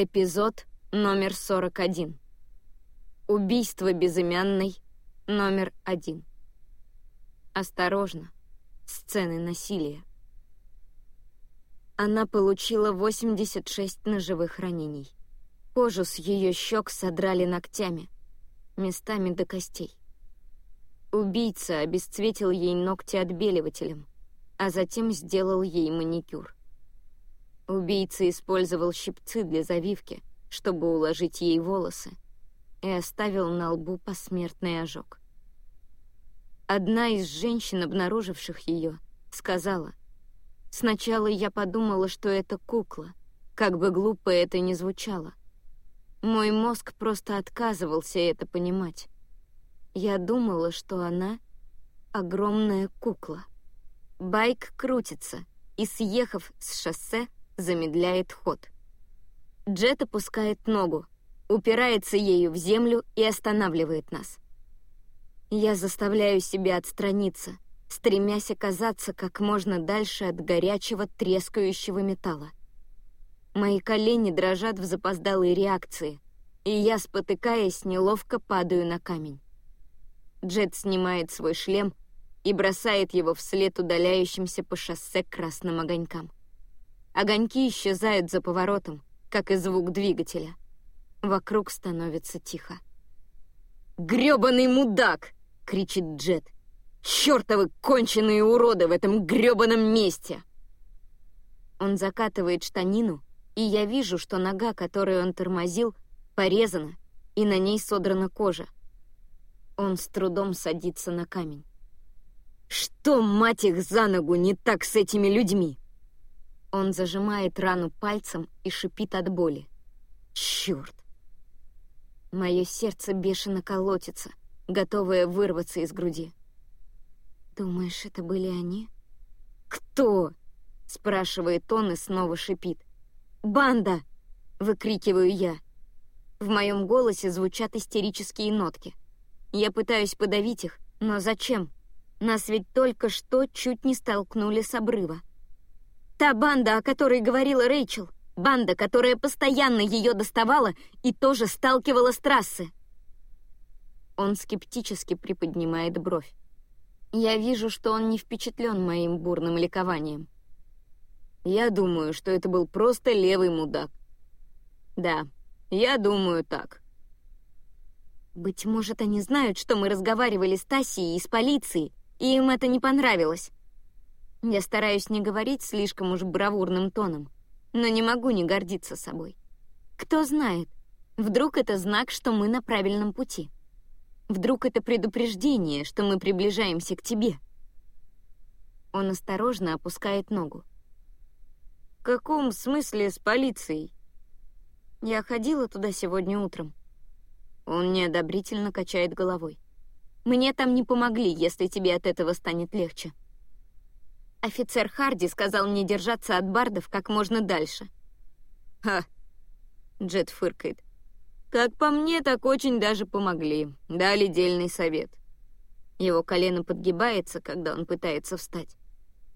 Эпизод номер 41. Убийство безымянной номер один. Осторожно. Сцены насилия. Она получила 86 ножевых ранений. Кожу с ее щек содрали ногтями, местами до костей. Убийца обесцветил ей ногти отбеливателем, а затем сделал ей маникюр. Убийца использовал щипцы для завивки, чтобы уложить ей волосы, и оставил на лбу посмертный ожог. Одна из женщин, обнаруживших ее, сказала, «Сначала я подумала, что это кукла, как бы глупо это ни звучало. Мой мозг просто отказывался это понимать. Я думала, что она — огромная кукла. Байк крутится, и, съехав с шоссе, замедляет ход. Джет опускает ногу, упирается ею в землю и останавливает нас. Я заставляю себя отстраниться, стремясь оказаться как можно дальше от горячего трескающего металла. Мои колени дрожат в запоздалой реакции, и я, спотыкаясь, неловко падаю на камень. Джет снимает свой шлем и бросает его вслед удаляющимся по шоссе красным огонькам. Огоньки исчезают за поворотом, как и звук двигателя. Вокруг становится тихо. «Грёбаный мудак!» — кричит Джет. «Чёртовы конченые уроды в этом грёбаном месте!» Он закатывает штанину, и я вижу, что нога, которую он тормозил, порезана, и на ней содрана кожа. Он с трудом садится на камень. «Что, мать их, за ногу не так с этими людьми?» Он зажимает рану пальцем и шипит от боли. Черт! Мое сердце бешено колотится, готовое вырваться из груди. «Думаешь, это были они?» «Кто?» — спрашивает он и снова шипит. «Банда!» — выкрикиваю я. В моем голосе звучат истерические нотки. Я пытаюсь подавить их, но зачем? Нас ведь только что чуть не столкнули с обрыва. Та банда, о которой говорила Рэйчел. Банда, которая постоянно ее доставала и тоже сталкивала с трассы. Он скептически приподнимает бровь. Я вижу, что он не впечатлен моим бурным ликованием. Я думаю, что это был просто левый мудак. Да, я думаю так. Быть может, они знают, что мы разговаривали с Тассией из полиции, и им это не понравилось. Я стараюсь не говорить слишком уж бравурным тоном, но не могу не гордиться собой. Кто знает, вдруг это знак, что мы на правильном пути. Вдруг это предупреждение, что мы приближаемся к тебе. Он осторожно опускает ногу. «В каком смысле с полицией?» «Я ходила туда сегодня утром». Он неодобрительно качает головой. «Мне там не помогли, если тебе от этого станет легче». Офицер Харди сказал мне держаться от бардов как можно дальше. «Ха!» — Джет фыркает. «Как по мне, так очень даже помогли. Дали дельный совет». Его колено подгибается, когда он пытается встать.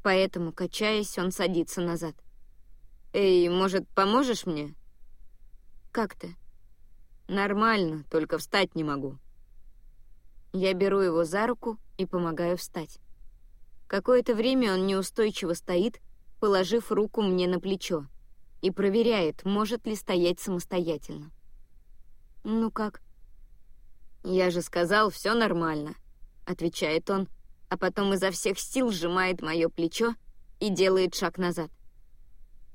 Поэтому, качаясь, он садится назад. «Эй, может, поможешь мне?» «Как ты?» «Нормально, только встать не могу». Я беру его за руку и помогаю встать. Какое-то время он неустойчиво стоит, положив руку мне на плечо, и проверяет, может ли стоять самостоятельно. «Ну как?» «Я же сказал, все нормально», — отвечает он, а потом изо всех сил сжимает мое плечо и делает шаг назад.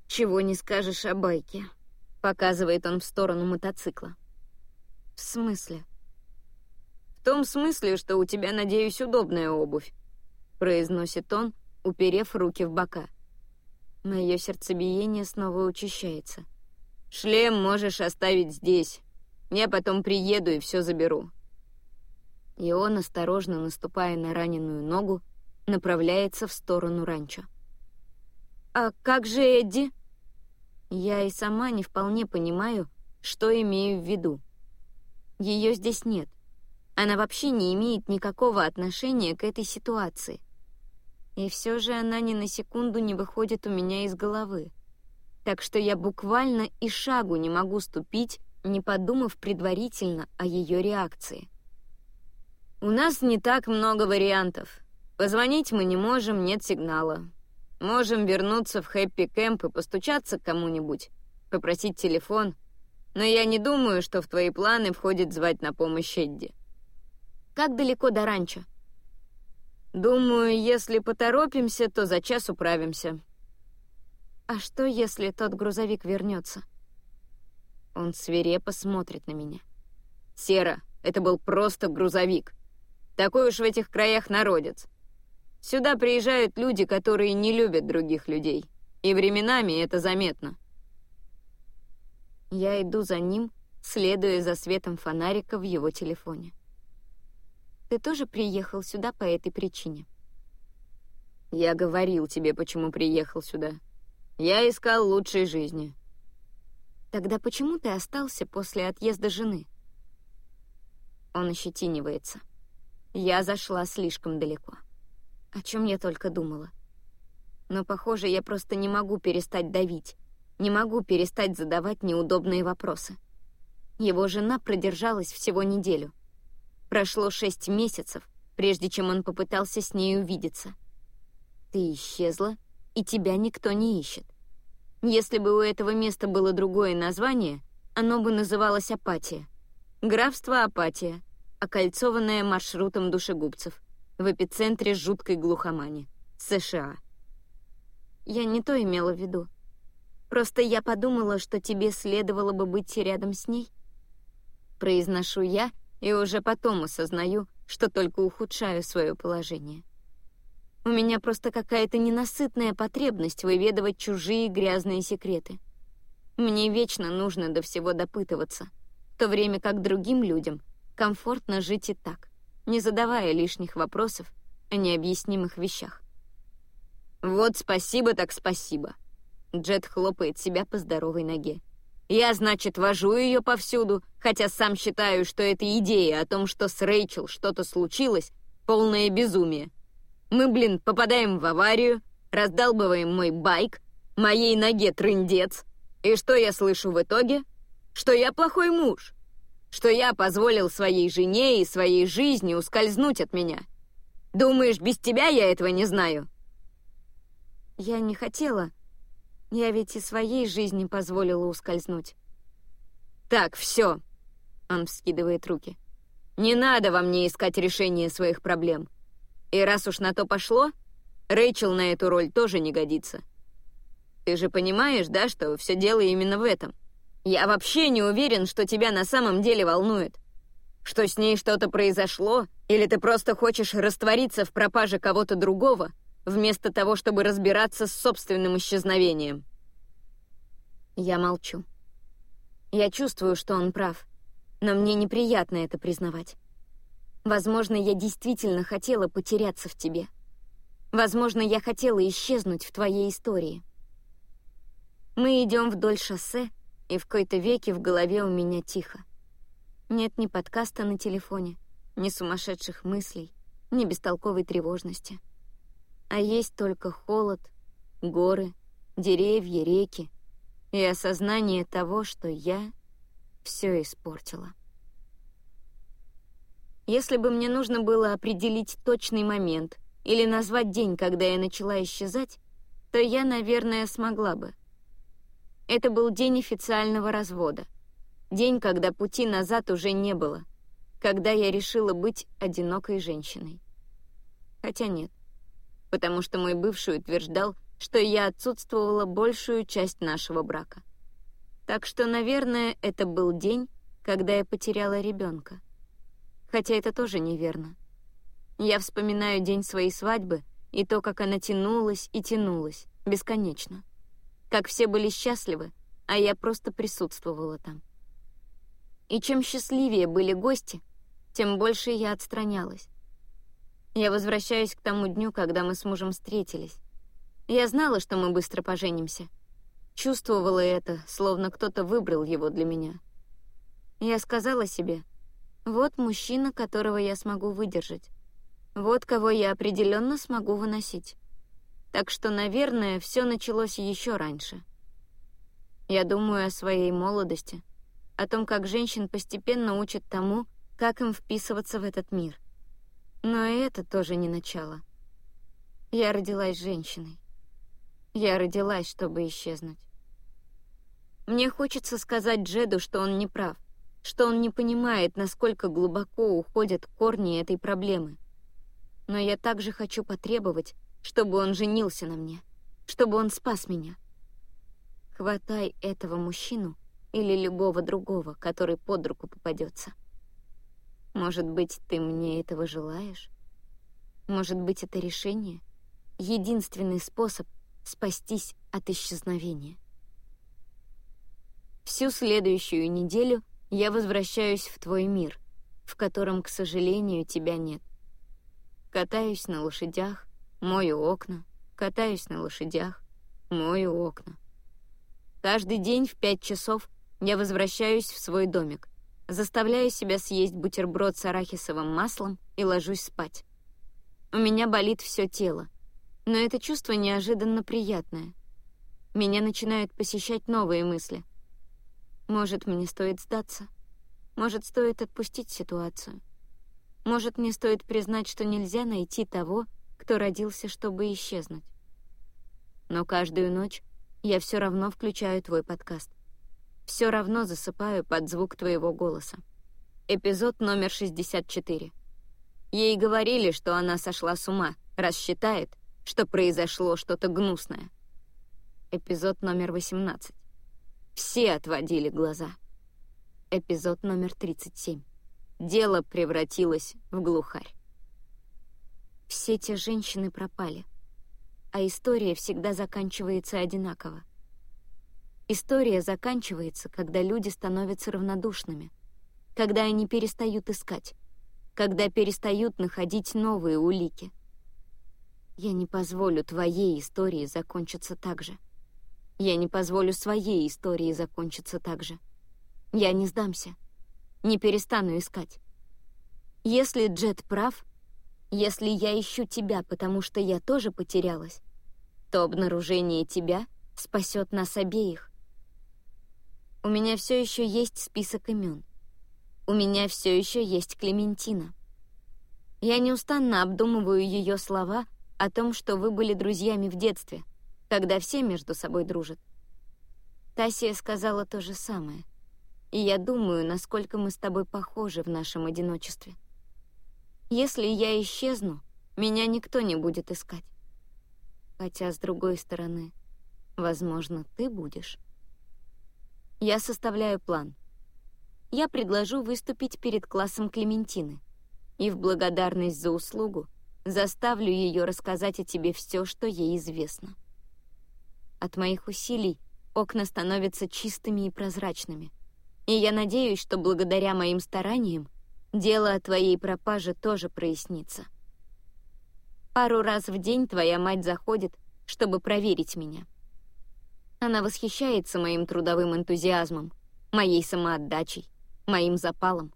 «Чего не скажешь о байке», — показывает он в сторону мотоцикла. «В смысле?» «В том смысле, что у тебя, надеюсь, удобная обувь. — произносит он, уперев руки в бока. Мое сердцебиение снова учащается. «Шлем можешь оставить здесь. Я потом приеду и все заберу». И он, осторожно наступая на раненую ногу, направляется в сторону ранчо. «А как же Эдди?» Я и сама не вполне понимаю, что имею в виду. Ее здесь нет. Она вообще не имеет никакого отношения к этой ситуации. И все же она ни на секунду не выходит у меня из головы. так что я буквально и шагу не могу ступить, не подумав предварительно о ее реакции. «У нас не так много вариантов. Позвонить мы не можем, нет сигнала. Можем вернуться в хэппи-кэмп и постучаться к кому-нибудь, попросить телефон, но я не думаю, что в твои планы входит звать на помощь Эдди». «Как далеко до ранчо?» «Думаю, если поторопимся, то за час управимся». «А что, если тот грузовик вернется?» Он свирепо смотрит на меня. «Сера, это был просто грузовик. Такой уж в этих краях народец. Сюда приезжают люди, которые не любят других людей. И временами это заметно». Я иду за ним, следуя за светом фонарика в его телефоне. «Ты тоже приехал сюда по этой причине?» «Я говорил тебе, почему приехал сюда. Я искал лучшей жизни. Тогда почему ты остался после отъезда жены? Он ощетинивается. Я зашла слишком далеко. О чем я только думала. Но, похоже, я просто не могу перестать давить, не могу перестать задавать неудобные вопросы. Его жена продержалась всего неделю. Прошло шесть месяцев, прежде чем он попытался с ней увидеться. Ты исчезла, и тебя никто не ищет. Если бы у этого места было другое название, оно бы называлось Апатия. Графство Апатия, окольцованное маршрутом душегубцев, в эпицентре жуткой глухомани, США. Я не то имела в виду. Просто я подумала, что тебе следовало бы быть рядом с ней. Произношу я и уже потом осознаю, что только ухудшаю свое положение. У меня просто какая-то ненасытная потребность выведывать чужие грязные секреты. Мне вечно нужно до всего допытываться, в то время как другим людям комфортно жить и так, не задавая лишних вопросов о необъяснимых вещах. «Вот спасибо так спасибо», — Джет хлопает себя по здоровой ноге. «Я, значит, вожу ее повсюду, хотя сам считаю, что эта идея о том, что с Рэйчел что-то случилось, полное безумие. Мы, блин, попадаем в аварию, раздалбываем мой байк, моей ноге трындец. И что я слышу в итоге? Что я плохой муж. Что я позволил своей жене и своей жизни ускользнуть от меня. Думаешь, без тебя я этого не знаю? Я не хотела. Я ведь и своей жизни позволила ускользнуть. Так, все. Он вскидывает руки. Не надо во мне искать решение своих проблем. И раз уж на то пошло, Рэйчел на эту роль тоже не годится. Ты же понимаешь, да, что все дело именно в этом? Я вообще не уверен, что тебя на самом деле волнует. Что с ней что-то произошло, или ты просто хочешь раствориться в пропаже кого-то другого, вместо того, чтобы разбираться с собственным исчезновением. Я молчу. Я чувствую, что он прав, но мне неприятно это признавать. Возможно, я действительно хотела потеряться в тебе. Возможно, я хотела исчезнуть в твоей истории. Мы идем вдоль шоссе, и в какой-то веке в голове у меня тихо. Нет ни подкаста на телефоне, ни сумасшедших мыслей, ни бестолковой тревожности. А есть только холод, горы, деревья, реки и осознание того, что я все испортила. Если бы мне нужно было определить точный момент или назвать день, когда я начала исчезать, то я, наверное, смогла бы. Это был день официального развода. День, когда пути назад уже не было. Когда я решила быть одинокой женщиной. Хотя нет. Потому что мой бывший утверждал, что я отсутствовала большую часть нашего брака. Так что, наверное, это был день, когда я потеряла ребенка. Хотя это тоже неверно. Я вспоминаю день своей свадьбы и то, как она тянулась и тянулась, бесконечно. Как все были счастливы, а я просто присутствовала там. И чем счастливее были гости, тем больше я отстранялась. Я возвращаюсь к тому дню, когда мы с мужем встретились. Я знала, что мы быстро поженимся. Чувствовала это, словно кто-то выбрал его для меня. Я сказала себе — вот мужчина, которого я смогу выдержать. Вот кого я определенно смогу выносить. Так что, наверное, все началось еще раньше. Я думаю о своей молодости, о том, как женщин постепенно учат тому, как им вписываться в этот мир. Но и это тоже не начало. Я родилась женщиной. Я родилась, чтобы исчезнуть. Мне хочется сказать Джеду, что он не прав, что он не понимает, насколько глубоко уходят корни этой проблемы. Но я также хочу потребовать, чтобы он женился на мне, чтобы он спас меня. Хватай этого мужчину или любого другого, который под руку попадется. Может быть, ты мне этого желаешь? Может быть, это решение? Единственный способ спастись от исчезновения. Всю следующую неделю я возвращаюсь в твой мир, в котором, к сожалению, тебя нет. Катаюсь на лошадях, мою окна, катаюсь на лошадях, мою окна. Каждый день в пять часов я возвращаюсь в свой домик, заставляю себя съесть бутерброд с арахисовым маслом и ложусь спать. У меня болит все тело, но это чувство неожиданно приятное. Меня начинают посещать новые мысли. Может, мне стоит сдаться? Может, стоит отпустить ситуацию? Может, мне стоит признать, что нельзя найти того, кто родился, чтобы исчезнуть? Но каждую ночь я все равно включаю твой подкаст. Все равно засыпаю под звук твоего голоса. Эпизод номер 64. Ей говорили, что она сошла с ума, раз считает, что произошло что-то гнусное. Эпизод номер 18. Все отводили глаза. Эпизод номер 37. Дело превратилось в глухарь. Все те женщины пропали, а история всегда заканчивается одинаково. История заканчивается, когда люди становятся равнодушными, когда они перестают искать, когда перестают находить новые улики. Я не позволю твоей истории закончиться так же. Я не позволю своей истории закончиться так же. Я не сдамся. Не перестану искать. Если Джет прав, если я ищу тебя, потому что я тоже потерялась, то обнаружение тебя спасет нас обеих. У меня все еще есть список имен. У меня все еще есть Клементина. Я неустанно обдумываю ее слова — о том, что вы были друзьями в детстве, когда все между собой дружат. Тасия сказала то же самое. И я думаю, насколько мы с тобой похожи в нашем одиночестве. Если я исчезну, меня никто не будет искать. Хотя, с другой стороны, возможно, ты будешь. Я составляю план. Я предложу выступить перед классом Клементины. И в благодарность за услугу Заставлю ее рассказать о тебе все, что ей известно. От моих усилий окна становятся чистыми и прозрачными. И я надеюсь, что благодаря моим стараниям дело о твоей пропаже тоже прояснится. Пару раз в день твоя мать заходит, чтобы проверить меня. Она восхищается моим трудовым энтузиазмом, моей самоотдачей, моим запалом.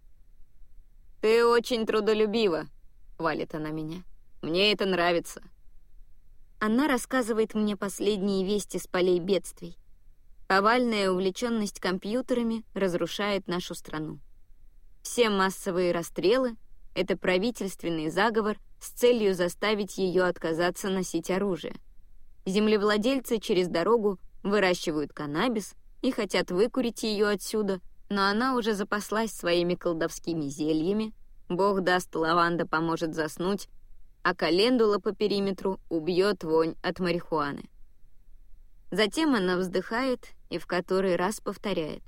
«Ты очень трудолюбива», — хвалит она меня. Мне это нравится». Она рассказывает мне последние вести с полей бедствий. Повальная увлеченность компьютерами разрушает нашу страну. Все массовые расстрелы — это правительственный заговор с целью заставить ее отказаться носить оружие. Землевладельцы через дорогу выращивают каннабис и хотят выкурить ее отсюда, но она уже запаслась своими колдовскими зельями. Бог даст, лаванда поможет заснуть, а календула по периметру убьет вонь от марихуаны. Затем она вздыхает и в который раз повторяет.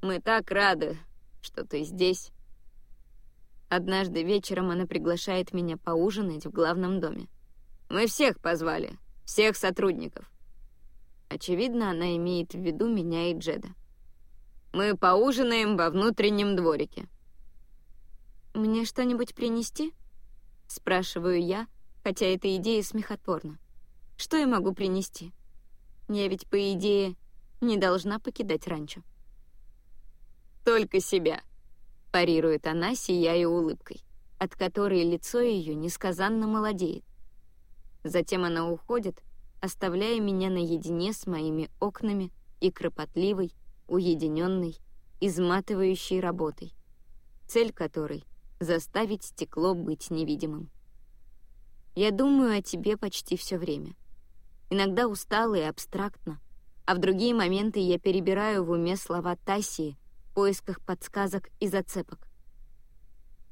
«Мы так рады, что ты здесь». Однажды вечером она приглашает меня поужинать в главном доме. Мы всех позвали, всех сотрудников. Очевидно, она имеет в виду меня и Джеда. Мы поужинаем во внутреннем дворике. «Мне что-нибудь принести?» — спрашиваю я, хотя эта идея смехотворна. Что я могу принести? Я ведь, по идее, не должна покидать ранчо. «Только себя», — парирует она, сияя улыбкой, от которой лицо ее несказанно молодеет. Затем она уходит, оставляя меня наедине с моими окнами, и кропотливой, уединенной, изматывающей работой, цель которой — заставить стекло быть невидимым. Я думаю о тебе почти все время. Иногда устало и абстрактно, а в другие моменты я перебираю в уме слова Тассии в поисках подсказок и зацепок.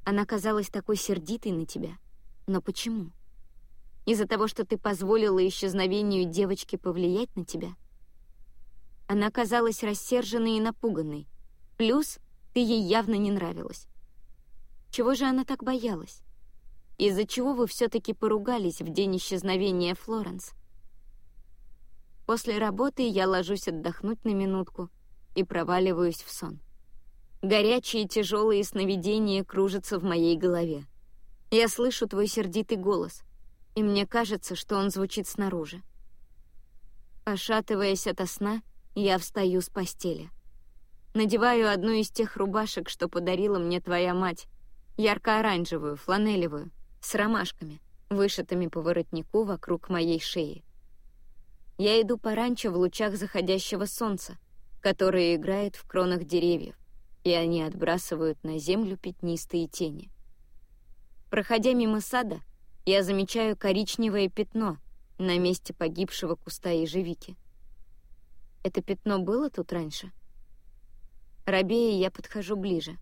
Она казалась такой сердитой на тебя. Но почему? Из-за того, что ты позволила исчезновению девочки повлиять на тебя? Она казалась рассерженной и напуганной. Плюс ты ей явно не нравилась. Чего же она так боялась? Из-за чего вы все-таки поругались в день исчезновения Флоренс? После работы я ложусь отдохнуть на минутку и проваливаюсь в сон. Горячие тяжелые сновидения кружатся в моей голове. Я слышу твой сердитый голос, и мне кажется, что он звучит снаружи. Пошатываясь ото сна, я встаю с постели. Надеваю одну из тех рубашек, что подарила мне твоя мать, ярко-оранжевую, фланелевую, с ромашками, вышитыми по воротнику вокруг моей шеи. Я иду по ранчо в лучах заходящего солнца, которое играет в кронах деревьев и они отбрасывают на землю пятнистые тени. Проходя мимо сада, я замечаю коричневое пятно на месте погибшего куста ежевики. Это пятно было тут раньше? Робея я подхожу ближе.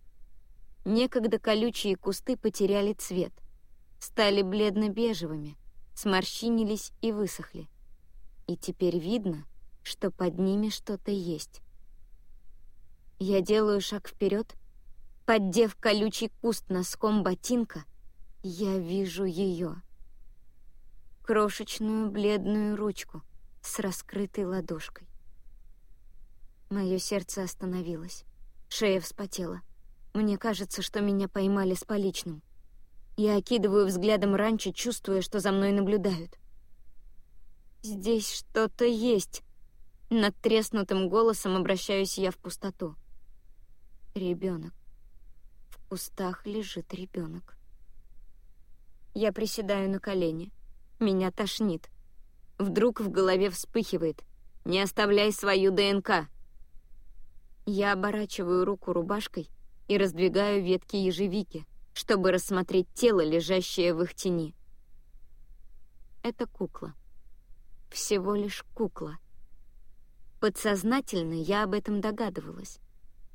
Некогда колючие кусты потеряли цвет, стали бледно-бежевыми, сморщинились и высохли. И теперь видно, что под ними что-то есть. Я делаю шаг вперед, поддев колючий куст носком ботинка, я вижу ее. Крошечную бледную ручку с раскрытой ладошкой. Мое сердце остановилось. Шея вспотела. Мне кажется, что меня поймали с поличным. Я окидываю взглядом раньше, чувствуя, что за мной наблюдают. «Здесь что-то есть!» Над треснутым голосом обращаюсь я в пустоту. Ребенок. В кустах лежит ребенок. Я приседаю на колени. Меня тошнит. Вдруг в голове вспыхивает. «Не оставляй свою ДНК!» Я оборачиваю руку рубашкой и раздвигаю ветки ежевики, чтобы рассмотреть тело, лежащее в их тени. Это кукла. Всего лишь кукла. Подсознательно я об этом догадывалась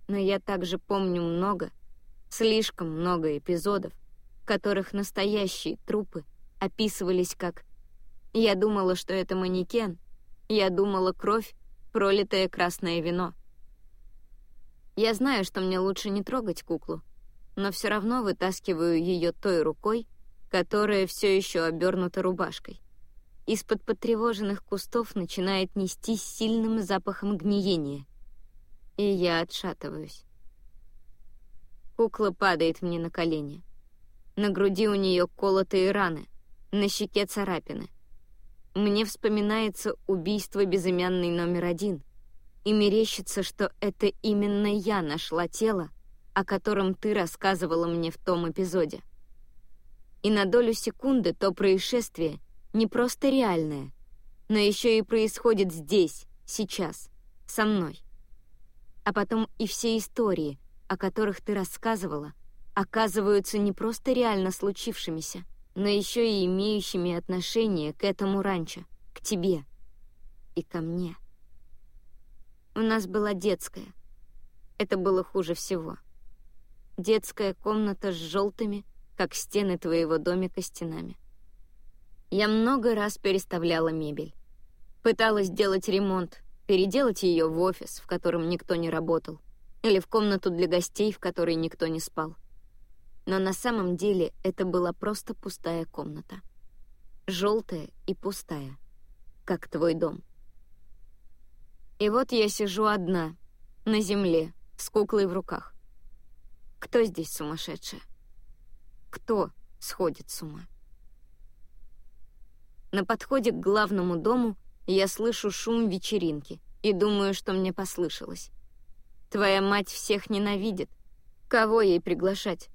но я также помню много, слишком много эпизодов, которых настоящие трупы описывались как «Я думала, что это манекен», «Я думала кровь, пролитое красное вино». Я знаю, что мне лучше не трогать куклу, но все равно вытаскиваю ее той рукой, которая все еще обернута рубашкой. Из-под потревоженных кустов начинает нестись сильным запахом гниения — и я отшатываюсь. Кукла падает мне на колени. На груди у нее колотые раны, на щеке царапины. Мне вспоминается убийство безымянный номер один, и мерещится, что это именно я нашла тело, о котором ты рассказывала мне в том эпизоде. И на долю секунды то происшествие не просто реальное, но еще и происходит здесь, сейчас, со мной а потом и все истории, о которых ты рассказывала, оказываются не просто реально случившимися, но еще и имеющими отношение к этому ранчо, к тебе и ко мне. У нас была детская. Это было хуже всего. Детская комната с желтыми, как стены твоего домика, стенами. Я много раз переставляла мебель. Пыталась сделать ремонт, переделать ее в офис, в котором никто не работал, или в комнату для гостей, в которой никто не спал. Но на самом деле это была просто пустая комната. Желтая и пустая, как твой дом. И вот я сижу одна, на земле, с куклой в руках. Кто здесь сумасшедшая? Кто сходит с ума? На подходе к главному дому я слышу шум вечеринки и думаю, что мне послышалось. Твоя мать всех ненавидит. Кого ей приглашать?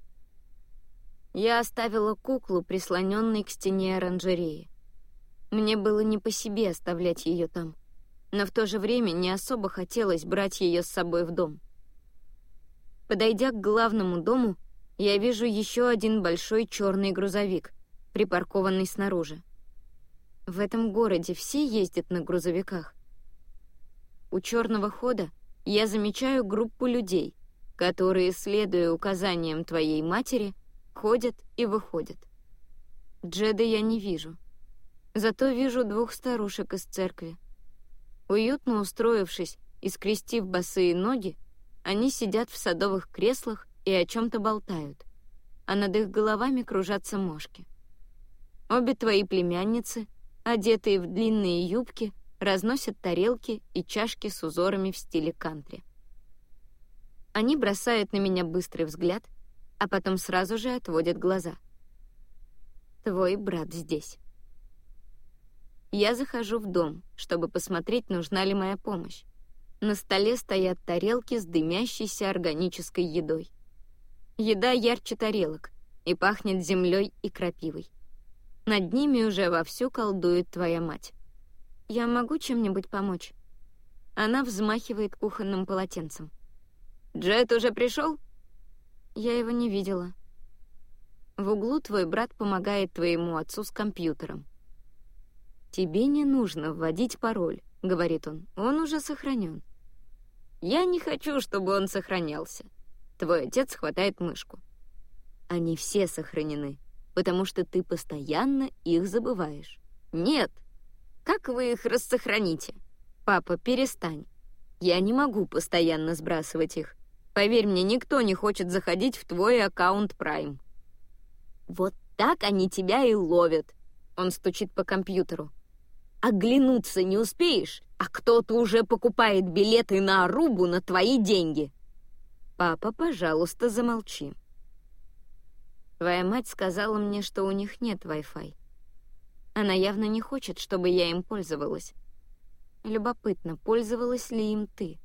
Я оставила куклу, прислоненной к стене оранжереи. Мне было не по себе оставлять ее там. но в то же время не особо хотелось брать ее с собой в дом. Подойдя к главному дому, я вижу еще один большой черный грузовик, припаркованный снаружи. В этом городе все ездят на грузовиках. У черного хода я замечаю группу людей, которые, следуя указаниям твоей матери, ходят и выходят. Джеда я не вижу. Зато вижу двух старушек из церкви. Уютно устроившись и скрестив босые ноги, они сидят в садовых креслах и о чем-то болтают, а над их головами кружатся мошки. Обе твои племянницы, одетые в длинные юбки, разносят тарелки и чашки с узорами в стиле кантри. Они бросают на меня быстрый взгляд, а потом сразу же отводят глаза. Твой брат здесь. Я захожу в дом, чтобы посмотреть, нужна ли моя помощь. На столе стоят тарелки с дымящейся органической едой. Еда ярче тарелок и пахнет землей и крапивой. Над ними уже вовсю колдует твоя мать. Я могу чем-нибудь помочь? Она взмахивает кухонным полотенцем. «Джет уже пришел?» Я его не видела. В углу твой брат помогает твоему отцу с компьютером. «Тебе не нужно вводить пароль», — говорит он. «Он уже сохранен». «Я не хочу, чтобы он сохранялся». Твой отец хватает мышку. Они все сохранены, потому что ты постоянно их забываешь. Нет. Как вы их рассохраните? Папа, перестань. Я не могу постоянно сбрасывать их. Поверь мне, никто не хочет заходить в твой аккаунт Prime. Вот так они тебя и ловят. Он стучит по компьютеру. Оглянуться не успеешь, а кто-то уже покупает билеты на Арубу на твои деньги. Папа, пожалуйста, замолчи. Твоя мать сказала мне, что у них нет Wi-Fi. Она явно не хочет, чтобы я им пользовалась. Любопытно, пользовалась ли им ты?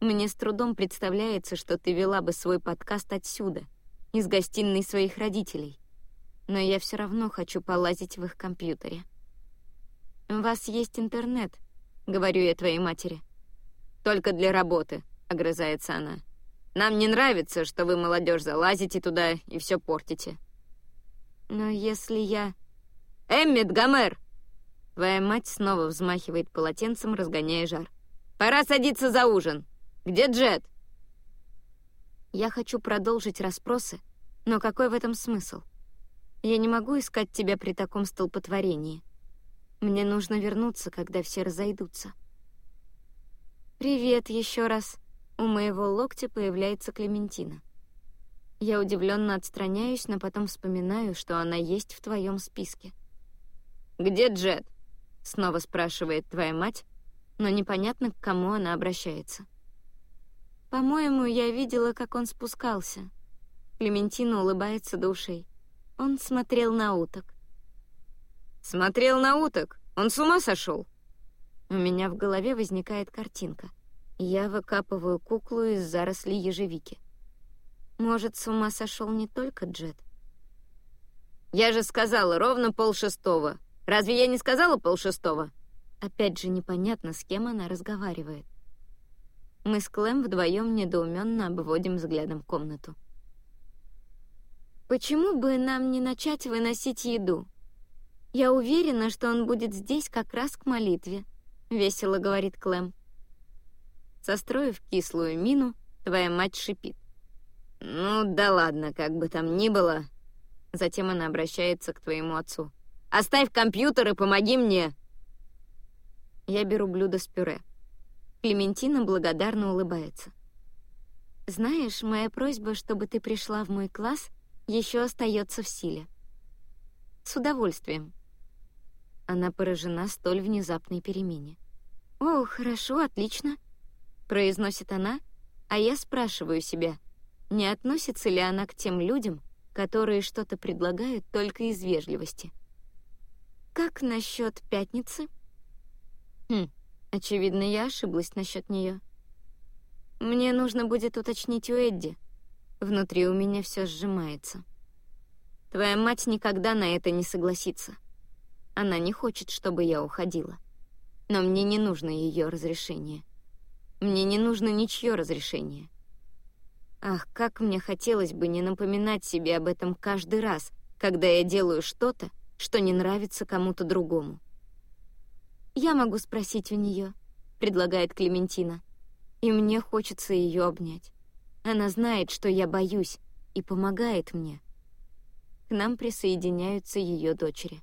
Мне с трудом представляется, что ты вела бы свой подкаст отсюда, из гостиной своих родителей. Но я все равно хочу полазить в их компьютере. «У вас есть интернет», — говорю я твоей матери. «Только для работы», — огрызается она. «Нам не нравится, что вы, молодежь, залазите туда и все портите». «Но если я...» «Эммит Гомер!» Твоя мать снова взмахивает полотенцем, разгоняя жар. «Пора садиться за ужин. Где Джет?» Я хочу продолжить расспросы, но какой в этом смысл? Я не могу искать тебя при таком столпотворении. Мне нужно вернуться, когда все разойдутся. «Привет еще раз!» У моего локтя появляется Клементина. Я удивленно отстраняюсь, но потом вспоминаю, что она есть в твоем списке. «Где Джет?» — снова спрашивает твоя мать, но непонятно, к кому она обращается. «По-моему, я видела, как он спускался». Клементина улыбается до ушей. Он смотрел на уток. Смотрел на уток. Он с ума сошел. У меня в голове возникает картинка. Я выкапываю куклу из зарослей ежевики. Может, с ума сошел не только Джет? Я же сказала ровно полшестого. Разве я не сказала полшестого? Опять же непонятно, с кем она разговаривает. Мы с Клэм вдвоем недоуменно обводим взглядом комнату. Почему бы нам не начать выносить еду? «Я уверена, что он будет здесь как раз к молитве», — весело говорит Клэм. Состроив кислую мину, твоя мать шипит. «Ну да ладно, как бы там ни было». Затем она обращается к твоему отцу. «Оставь компьютер и помоги мне!» Я беру блюдо с пюре. Клементина благодарно улыбается. «Знаешь, моя просьба, чтобы ты пришла в мой класс, еще остается в силе». «С удовольствием», она поражена столь внезапной перемене. «О, хорошо, отлично», — произносит она, а я спрашиваю себя, не относится ли она к тем людям, которые что-то предлагают только из вежливости. «Как насчет пятницы?» «Хм, очевидно, я ошиблась насчет нее. Мне нужно будет уточнить у Эдди. Внутри у меня все сжимается. Твоя мать никогда на это не согласится». Она не хочет, чтобы я уходила. Но мне не нужно ее разрешение. Мне не нужно ничье разрешение. Ах, как мне хотелось бы не напоминать себе об этом каждый раз, когда я делаю что-то, что не нравится кому-то другому. «Я могу спросить у нее», — предлагает Клементина. И мне хочется ее обнять. Она знает, что я боюсь, и помогает мне. К нам присоединяются ее дочери.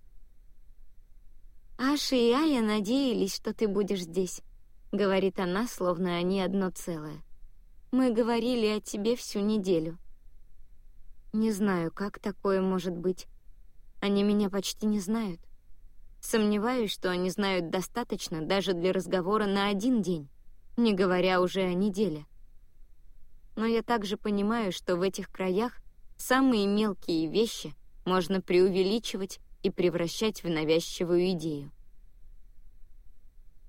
«Аша и Ая надеялись, что ты будешь здесь», — говорит она, словно они одно целое. «Мы говорили о тебе всю неделю». Не знаю, как такое может быть. Они меня почти не знают. Сомневаюсь, что они знают достаточно даже для разговора на один день, не говоря уже о неделе. Но я также понимаю, что в этих краях самые мелкие вещи можно преувеличивать и превращать в навязчивую идею.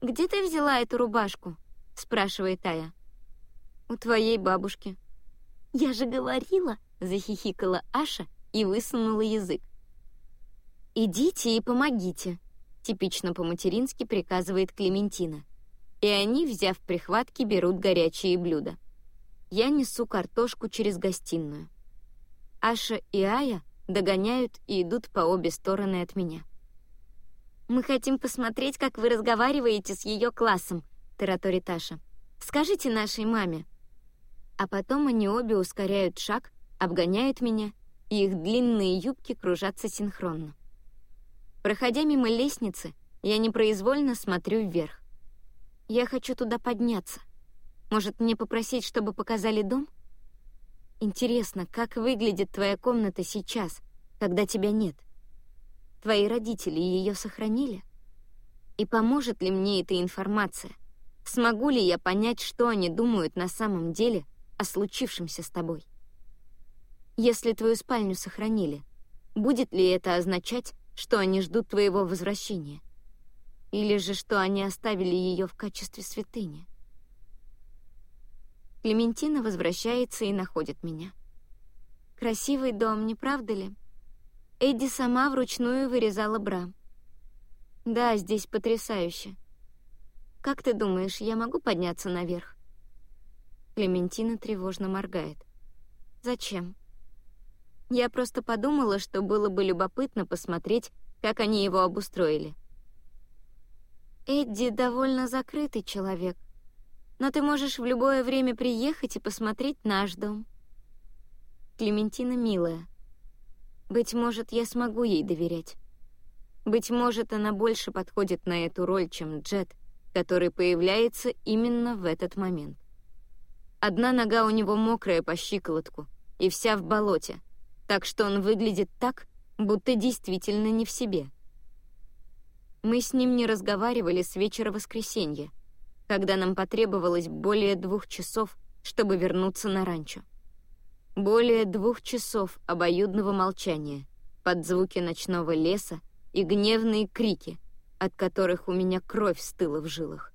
«Где ты взяла эту рубашку?» — спрашивает Тая. «У твоей бабушки». «Я же говорила!» — захихикала Аша и высунула язык. «Идите и помогите», — типично по-матерински приказывает Клементина. И они, взяв прихватки, берут горячие блюда. Я несу картошку через гостиную. Аша и Ая догоняют и идут по обе стороны от меня. «Мы хотим посмотреть, как вы разговариваете с ее классом», — тараторит Аша. «Скажите нашей маме». А потом они обе ускоряют шаг, обгоняют меня, и их длинные юбки кружатся синхронно. Проходя мимо лестницы, я непроизвольно смотрю вверх. Я хочу туда подняться. Может, мне попросить, чтобы показали дом? Интересно, как выглядит твоя комната сейчас, когда тебя нет? Твои родители ее сохранили? И поможет ли мне эта информация? Смогу ли я понять, что они думают на самом деле о случившемся с тобой? Если твою спальню сохранили, будет ли это означать, что они ждут твоего возвращения? Или же, что они оставили ее в качестве святыни? Клементина возвращается и находит меня. Красивый дом, не правда ли? Эдди сама вручную вырезала бра. Да, здесь потрясающе. Как ты думаешь, я могу подняться наверх? Клементина тревожно моргает. Зачем? Я просто подумала, что было бы любопытно посмотреть, как они его обустроили. Эдди довольно закрытый человек но ты можешь в любое время приехать и посмотреть наш дом. Клементина милая. Быть может, я смогу ей доверять. Быть может, она больше подходит на эту роль, чем Джет, который появляется именно в этот момент. Одна нога у него мокрая по щиколотку и вся в болоте, так что он выглядит так, будто действительно не в себе. Мы с ним не разговаривали с вечера воскресенья, когда нам потребовалось более двух часов, чтобы вернуться на ранчо. Более двух часов обоюдного молчания под звуки ночного леса и гневные крики, от которых у меня кровь стыла в жилах.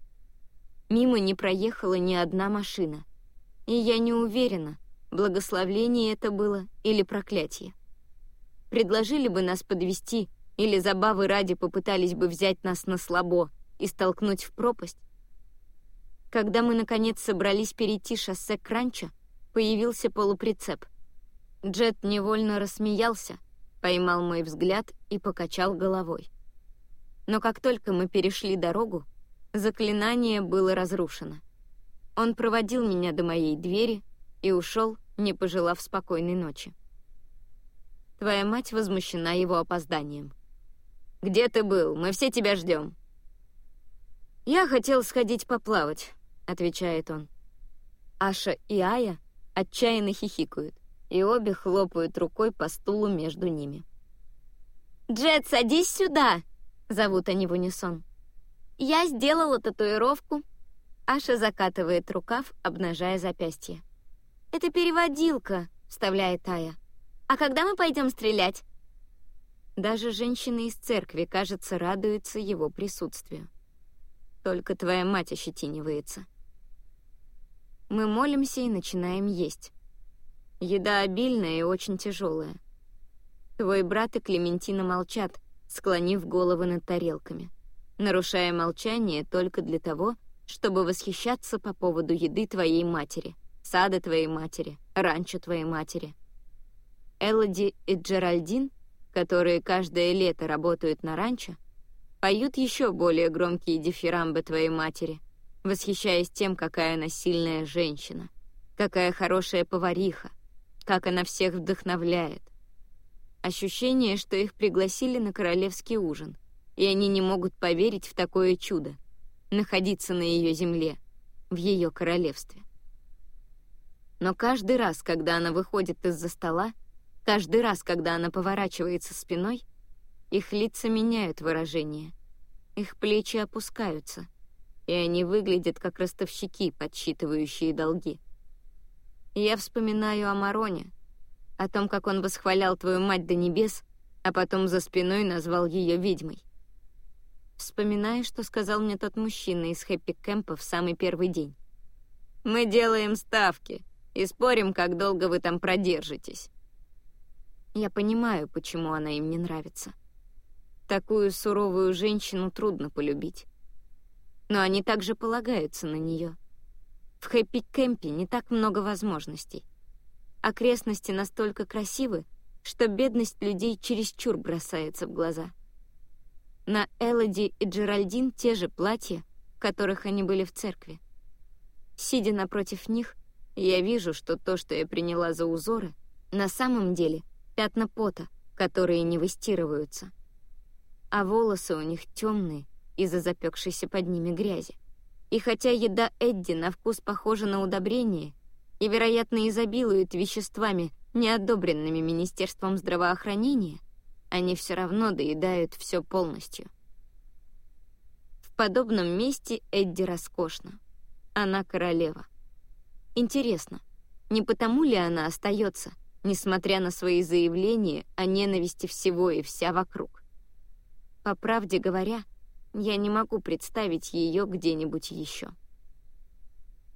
Мимо не проехала ни одна машина, и я не уверена, благословление это было или проклятие. Предложили бы нас подвести или забавы ради попытались бы взять нас на слабо и столкнуть в пропасть, когда мы, наконец, собрались перейти шоссе к ранчо, появился полуприцеп. Джет невольно рассмеялся, поймал мой взгляд и покачал головой. Но как только мы перешли дорогу, заклинание было разрушено. Он проводил меня до моей двери и ушел, не пожелав спокойной ночи. Твоя мать возмущена его опозданием. «Где ты был? Мы все тебя ждем». «Я хотел сходить поплавать», — отвечает он. Аша и Ая отчаянно хихикают, и обе хлопают рукой по стулу между ними. «Джет, садись сюда!» — зовут они в унисон. «Я сделала татуировку». Аша закатывает рукав, обнажая запястье. «Это переводилка», — вставляет Ая. «А когда мы пойдем стрелять?» Даже женщины из церкви, кажется, радуются его присутствию. Только твоя мать ощетинивается. Мы молимся и начинаем есть. Еда обильная и очень тяжелая. Твой брат и Клементина молчат, склонив головы над тарелками. нарушая молчание только для того, чтобы восхищаться по поводу еды твоей матери, сада твоей матери, ранчо твоей матери. Элоди и Джеральдин, которые каждое лето работают на ранчо, поют еще более громкие дифирамбы твоей матери, восхищаясь тем, какая она сильная женщина, какая хорошая повариха, как она всех вдохновляет. Ощущение, что их пригласили на королевский ужин, и они не могут поверить в такое чудо — находиться на ее земле, в ее королевстве. Но каждый раз, когда она выходит из-за стола, каждый раз, когда она поворачивается спиной, их лица меняют выражение. Их плечи опускаются, и они выглядят как ростовщики, подсчитывающие долги. Я вспоминаю о Мароне, о том, как он восхвалял твою мать до небес, а потом за спиной назвал ее ведьмой. Вспоминаю, что сказал мне тот мужчина из хэппи-кэмпа в самый первый день. «Мы делаем ставки и спорим, как долго вы там продержитесь». Я понимаю, почему она им не нравится. Такую суровую женщину трудно полюбить. Но они также полагаются на нее. В хэппи-кэмпе не так много возможностей. Окрестности настолько красивы, что бедность людей чересчур бросается в глаза. На Элоди и Джеральдин те же платья, в которых они были в церкви. Сидя напротив них, я вижу, что то, что я приняла за узоры, на самом деле пятна пота, которые не выстирываются. А волосы у них темные из-за запекшейся под ними грязи. И хотя еда Эдди на вкус похожа на удобрение и, вероятно, изобилует веществами, не одобренными Министерством здравоохранения, они все равно доедают все полностью. В подобном месте Эдди роскошна. Она королева. Интересно, не потому ли она остается, несмотря на свои заявления о ненависти всего и вся вокруг? По правде говоря, я не могу представить ее где-нибудь еще.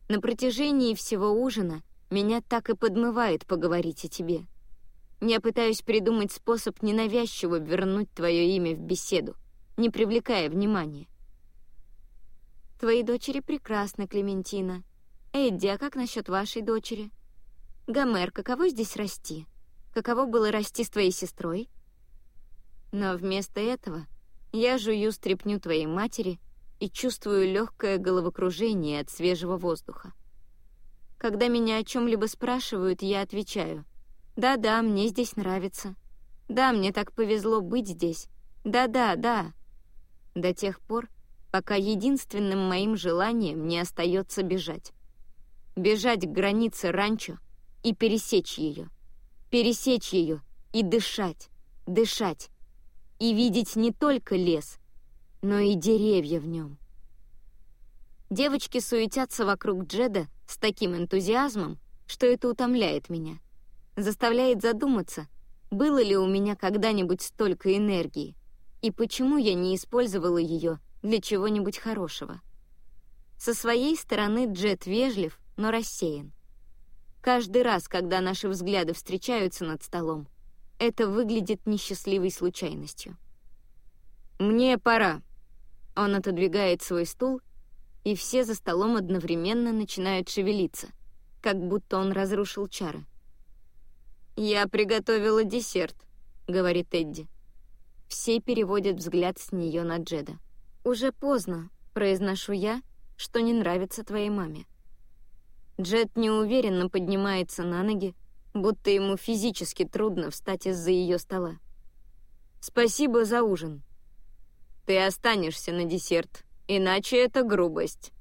На протяжении всего ужина меня так и подмывает поговорить о тебе. Я пытаюсь придумать способ ненавязчиво вернуть твое имя в беседу, не привлекая внимания. Твои дочери прекрасны, Клементина. Эдди, а как насчет вашей дочери? Гомер, каково здесь расти? Каково было расти с твоей сестрой? Но вместо этого я жую стряпню твоей матери и чувствую легкое головокружение от свежего воздуха. Когда меня о чем-либо спрашивают, я отвечаю. «Да-да, мне здесь нравится. Да, мне так повезло быть здесь. Да-да, да». До тех пор, пока единственным моим желанием не остается бежать. Бежать к границе ранчо и пересечь ее. Пересечь ее и дышать, дышать, и видеть не только лес, но и деревья в нем. Девочки суетятся вокруг Джеда с таким энтузиазмом, что это утомляет меня, заставляет задуматься, было ли у меня когда-нибудь столько энергии, и почему я не использовала ее для чего-нибудь хорошего. Со своей стороны Джед вежлив, но рассеян. Каждый раз, когда наши взгляды встречаются над столом, это выглядит несчастливой случайностью. «Мне пора». Он отодвигает свой стул, и все за столом одновременно начинают шевелиться, как будто он разрушил чары. «Я приготовила десерт», — говорит Эдди. Все переводят взгляд с нее на Джеда. «Уже поздно», — произношу я, что не нравится твоей маме. Джед неуверенно поднимается на ноги, будто ему физически трудно встать из-за ее стола. «Спасибо за ужин. Ты останешься на десерт, иначе это грубость».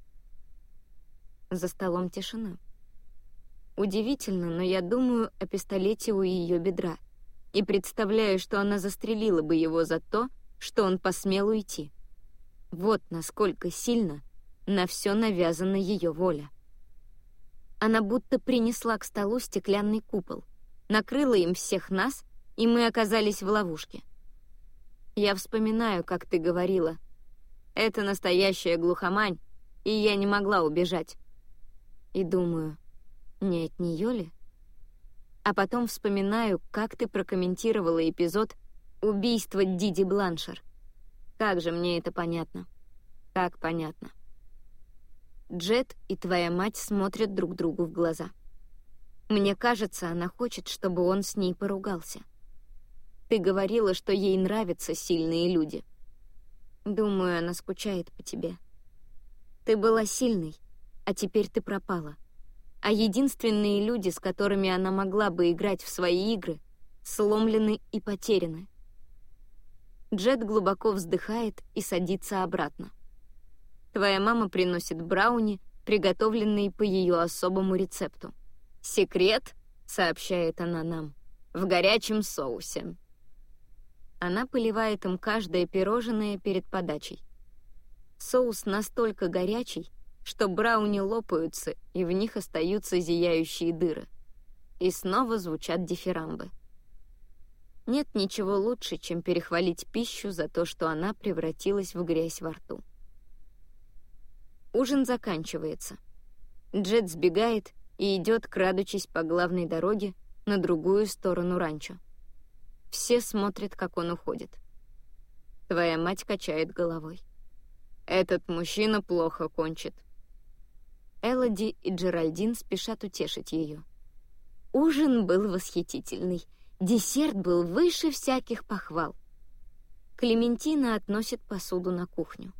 За столом тишина. Удивительно, но я думаю о пистолете у ее бедра и представляю, что она застрелила бы его за то, что он посмел уйти. Вот насколько сильно на все навязана ее воля. Она будто принесла к столу стеклянный купол, накрыла им всех нас, и мы оказались в ловушке. Я вспоминаю, как ты говорила. Это настоящая глухомань, и я не могла убежать. И думаю, не от нее ли? А потом вспоминаю, как ты прокомментировала эпизод «Убийство Диди Бланшер». Как же мне это понятно. «Как понятно». Джет и твоя мать смотрят друг другу в глаза. Мне кажется, она хочет, чтобы он с ней поругался. Ты говорила, что ей нравятся сильные люди. Думаю, она скучает по тебе. Ты была сильной, а теперь ты пропала. А единственные люди, с которыми она могла бы играть в свои игры, сломлены и потеряны. Джет глубоко вздыхает и садится обратно. Твоя мама приносит брауни, приготовленные по ее особому рецепту. «Секрет», — сообщает она нам, — «в горячем соусе». Она поливает им каждое пирожное перед подачей. Соус настолько горячий, что брауни лопаются, и в них остаются зияющие дыры. И снова звучат дифирамбы. Нет ничего лучше, чем перехвалить пищу за то, что она превратилась в грязь во рту. Ужин заканчивается. Джет сбегает и идет, крадучись по главной дороге, на другую сторону ранчо. Все смотрят, как он уходит. Твоя мать качает головой. «Этот мужчина плохо кончит». Элоди и Джеральдин спешат утешить ее. Ужин был восхитительный. Десерт был выше всяких похвал. Клементина относит посуду на кухню.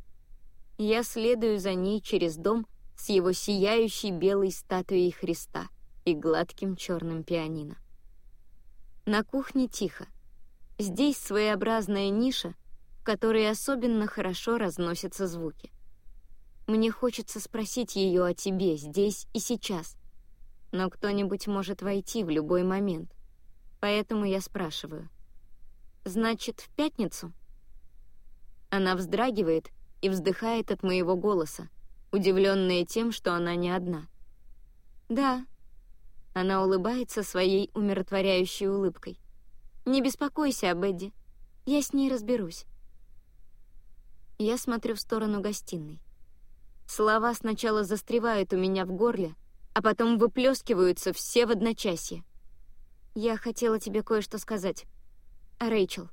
Я следую за ней через дом с его сияющей белой статуей Христа и гладким черным пианино. На кухне тихо. Здесь своеобразная ниша, в которой особенно хорошо разносятся звуки. Мне хочется спросить ее о тебе здесь и сейчас, но кто-нибудь может войти в любой момент, поэтому я спрашиваю. «Значит, в пятницу?» Она вздрагивает и вздыхает от моего голоса, удивленная тем, что она не одна. «Да». Она улыбается своей умиротворяющей улыбкой. «Не беспокойся об Эдди. Я с ней разберусь». Я смотрю в сторону гостиной. Слова сначала застревают у меня в горле, а потом выплескиваются все в одночасье. «Я хотела тебе кое-что сказать. Рэйчел».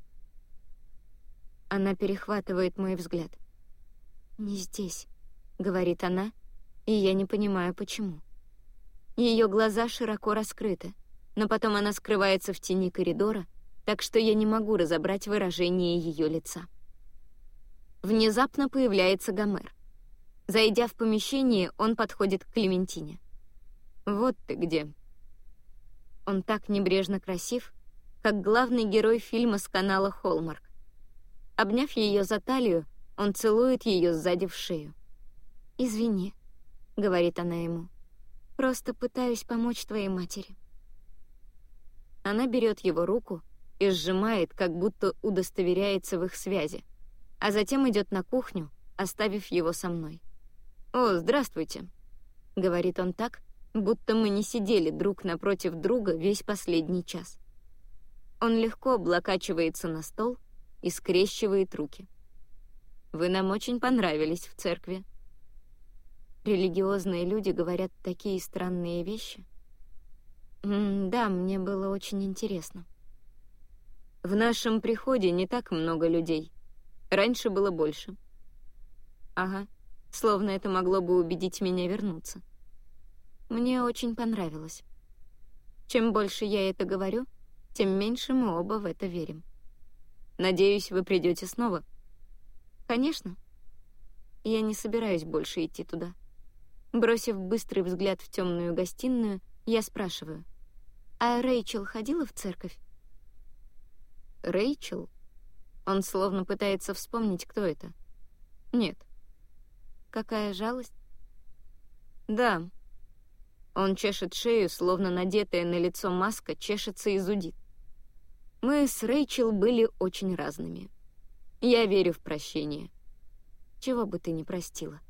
Она перехватывает мой взгляд. «Не здесь», — говорит она, и я не понимаю, почему. Ее глаза широко раскрыты, но потом она скрывается в тени коридора, так что я не могу разобрать выражение ее лица. Внезапно появляется Гомер. Зайдя в помещение, он подходит к Клементине. «Вот ты где». Он так небрежно красив, как главный герой фильма с канала «Холмарк». Обняв ее за талию, он целует ее сзади в шею. «Извини», — говорит она ему. «Просто пытаюсь помочь твоей матери». Она берет его руку и сжимает, как будто удостоверяется в их связи, а затем идет на кухню, оставив его со мной. «О, здравствуйте», — говорит он так, будто мы не сидели друг напротив друга весь последний час. Он легко облокачивается на стол и скрещивает руки. Вы нам очень понравились в церкви. Религиозные люди говорят такие странные вещи. М да, мне было очень интересно. В нашем приходе не так много людей. Раньше было больше. Ага, словно это могло бы убедить меня вернуться. Мне очень понравилось. Чем больше я это говорю, тем меньше мы оба в это верим. Надеюсь, вы придете снова. Конечно. Я не собираюсь больше идти туда. Бросив быстрый взгляд в темную гостиную, я спрашиваю. А Рэйчел ходила в церковь? Рэйчел? Он словно пытается вспомнить, кто это. Нет. Какая жалость? Да. Он чешет шею, словно надетая на лицо маска чешется и зудит. Мы с Рэйчел были очень разными. Я верю в прощение. Чего бы ты ни простила.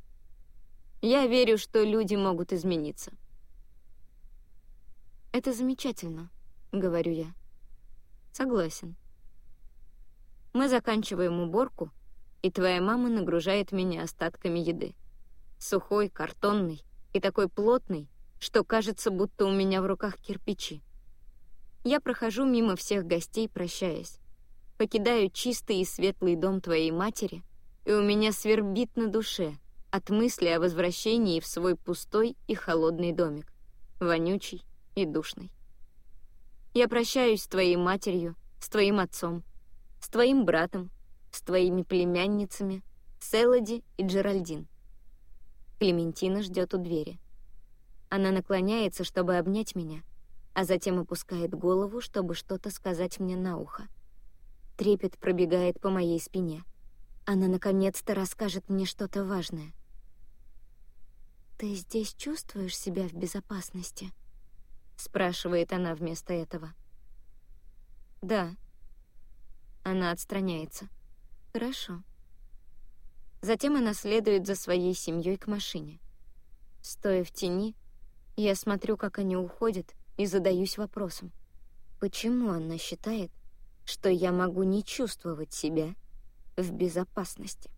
Я верю, что люди могут измениться. Это замечательно, говорю я. Согласен. Мы заканчиваем уборку, и твоя мама нагружает меня остатками еды. Сухой, картонный и такой плотный, что кажется, будто у меня в руках кирпичи. Я прохожу мимо всех гостей, прощаясь покидаю чистый и светлый дом твоей матери и у меня свербит на душе от мысли о возвращении в свой пустой и холодный домик, вонючий и душный. Я прощаюсь с твоей матерью, с твоим отцом, с твоим братом, с твоими племянницами, с Элоди и Джеральдин. Клементина ждет у двери. Она наклоняется, чтобы обнять меня, а затем опускает голову, чтобы что-то сказать мне на ухо. Трепет пробегает по моей спине. Она наконец-то расскажет мне что-то важное. «Ты здесь чувствуешь себя в безопасности?» — спрашивает она вместо этого. «Да». Она отстраняется. «Хорошо». Затем она следует за своей семьей к машине. Стоя в тени, я смотрю, как они уходят, и задаюсь вопросом. Почему она считает, что я могу не чувствовать себя в безопасности?